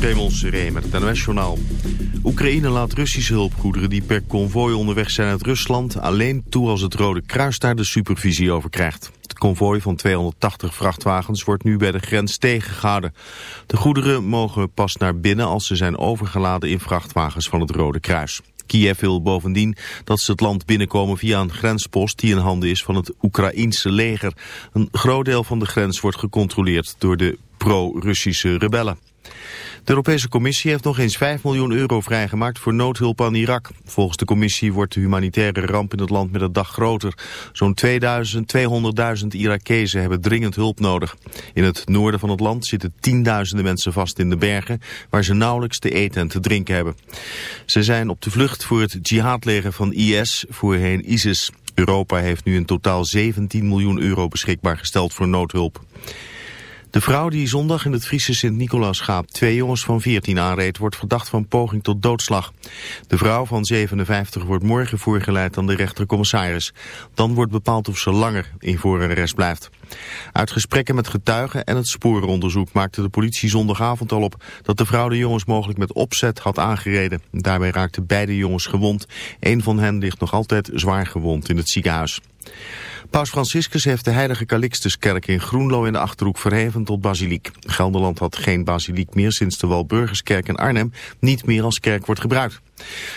Raymond Seré met het NOS-journaal. Oekraïne laat Russische hulpgoederen die per konvooi onderweg zijn uit Rusland... alleen toe als het Rode Kruis daar de supervisie over krijgt. Het konvooi van 280 vrachtwagens wordt nu bij de grens tegengehouden. De goederen mogen pas naar binnen als ze zijn overgeladen in vrachtwagens van het Rode Kruis. Kiev wil bovendien dat ze het land binnenkomen via een grenspost die in handen is van het Oekraïense leger. Een groot deel van de grens wordt gecontroleerd door de pro-Russische rebellen. De Europese Commissie heeft nog eens 5 miljoen euro vrijgemaakt voor noodhulp aan Irak. Volgens de Commissie wordt de humanitaire ramp in het land met een dag groter. Zo'n 200.000 Irakezen hebben dringend hulp nodig. In het noorden van het land zitten tienduizenden mensen vast in de bergen... waar ze nauwelijks te eten en te drinken hebben. Ze zijn op de vlucht voor het jihadleger van IS, voorheen ISIS. Europa heeft nu in totaal 17 miljoen euro beschikbaar gesteld voor noodhulp. De vrouw die zondag in het Friese Sint-Nicolaasgaap twee jongens van 14 aanreed, wordt verdacht van poging tot doodslag. De vrouw van 57 wordt morgen voorgeleid aan de rechtercommissaris. Dan wordt bepaald of ze langer in voorarrest blijft. Uit gesprekken met getuigen en het sporenonderzoek maakte de politie zondagavond al op dat de vrouw de jongens mogelijk met opzet had aangereden. Daarbij raakten beide jongens gewond. Een van hen ligt nog altijd zwaar gewond in het ziekenhuis. Paus Franciscus heeft de heilige Calixtuskerk in Groenlo in de Achterhoek verheven tot basiliek. Gelderland had geen basiliek meer sinds de Walburgerskerk in Arnhem niet meer als kerk wordt gebruikt.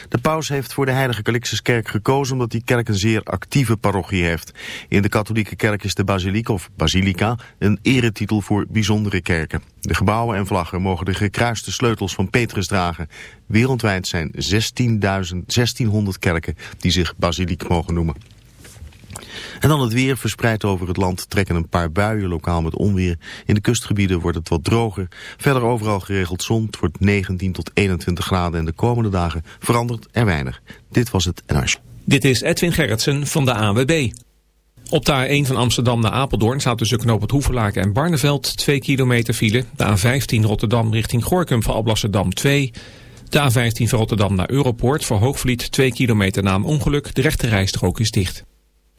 De paus heeft voor de heilige Calixtuskerk gekozen omdat die kerk een zeer actieve parochie heeft. In de katholieke kerk is de basiliek of basilica een eretitel voor bijzondere kerken. De gebouwen en vlaggen mogen de gekruiste sleutels van Petrus dragen. Wereldwijd zijn 1600 kerken die zich basiliek mogen noemen. En dan het weer verspreid over het land trekken een paar buien lokaal met onweer. In de kustgebieden wordt het wat droger. Verder overal geregeld zon. Het wordt 19 tot 21 graden en de komende dagen verandert er weinig. Dit was het NRS. Dit is Edwin Gerritsen van de AWB. Op de A1 van Amsterdam naar Apeldoorn staat tussen knoop het Hoevelaken en Barneveld 2 kilometer file. De A15 Rotterdam richting Gorkum van Alblasserdam 2. De A15 van Rotterdam naar Europoort voor Hoogvliet 2 kilometer na een ongeluk. De rechte rijstrook is dicht.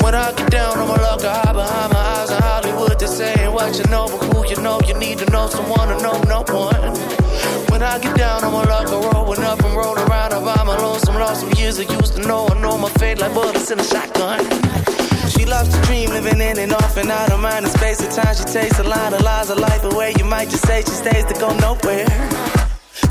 When I get down on my luck, I hide behind my eyes in Hollywood. They saying what you know, but who you know, you need to know someone to know no one. When I get down on my luck, her rollin' up and roll around. I buy my lonesome, lost some years I used to know. I know my fate like bullets in a shotgun. She loves to dream, living in and off and out of mind. The space and time she takes a line of lies, a life away. You might just say she stays to go nowhere.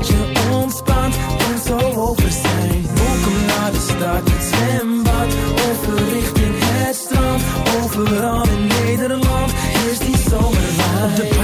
Je ontspant en zo over zijn. Welkom naar de stad, het zwembad. Over richting het strand. Overal in Nederland is die zomerwijn.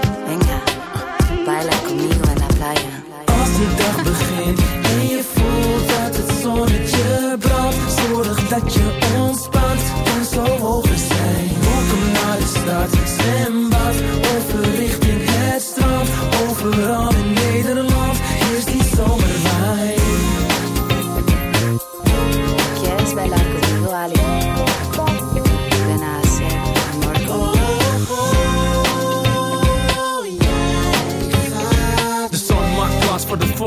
Venga, baila conmigo en la playa. Als de dag begint en je voelt dat het zonnetje brandt. Zorg dat je ontspant en zo over zijn. Welkom naar de stad, zwembad. Over richting het strand. Overal in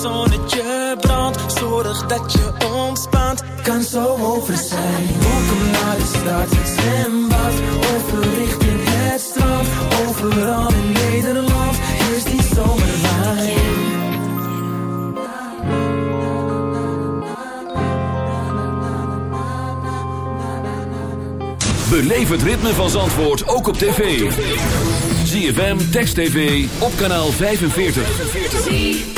zonnetje brandt, zorg dat je ontspant. Kan zo over zijn. Welkom naar de stad, zwembad, over richting het strand. Overal in Nederland is die zomerwijn. Beleef het ritme van Zandvoort ook op tv. ZFM, Text TV, op kanaal 45.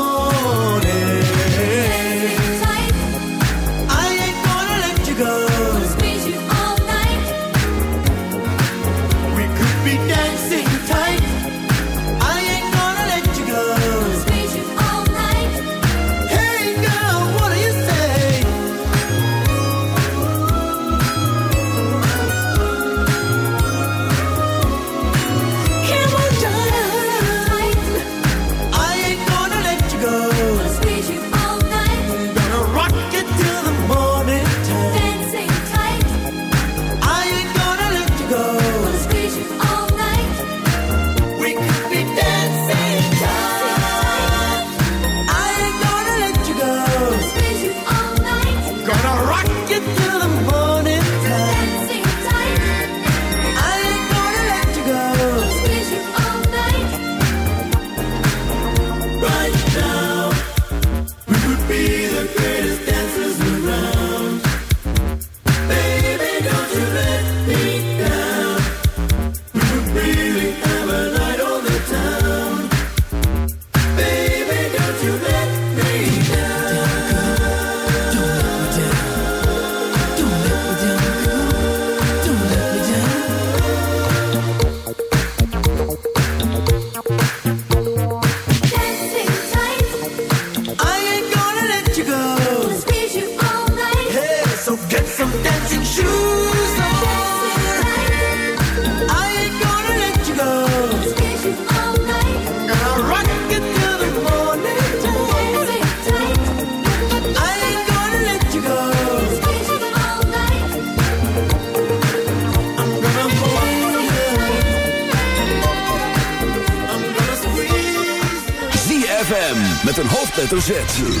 hoofdletter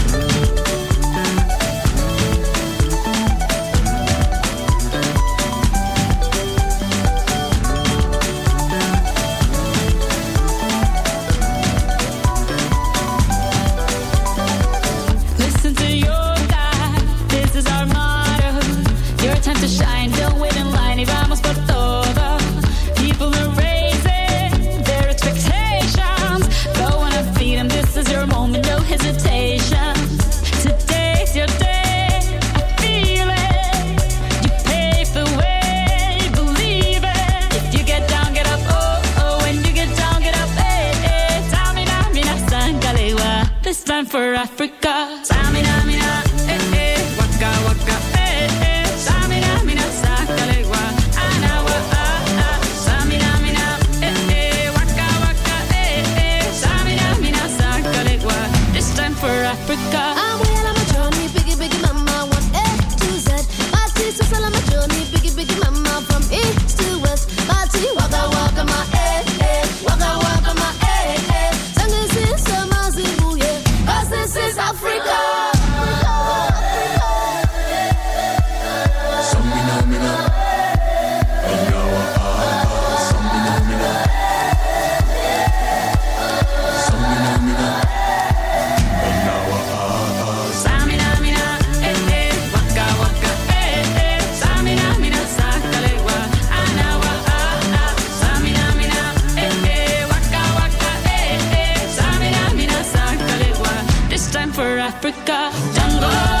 Africa. Jungle.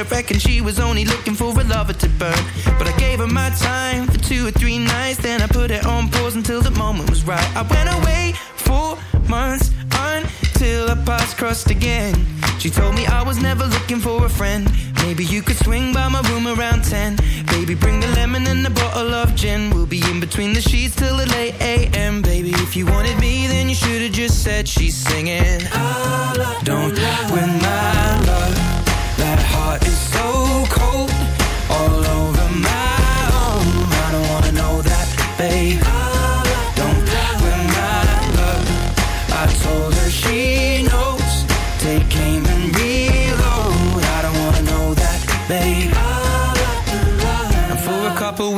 I reckon she was only looking for a lover to burn. But I gave her my time for two or three nights. Then I put it on pause until the moment was right. I went away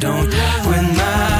Don't when my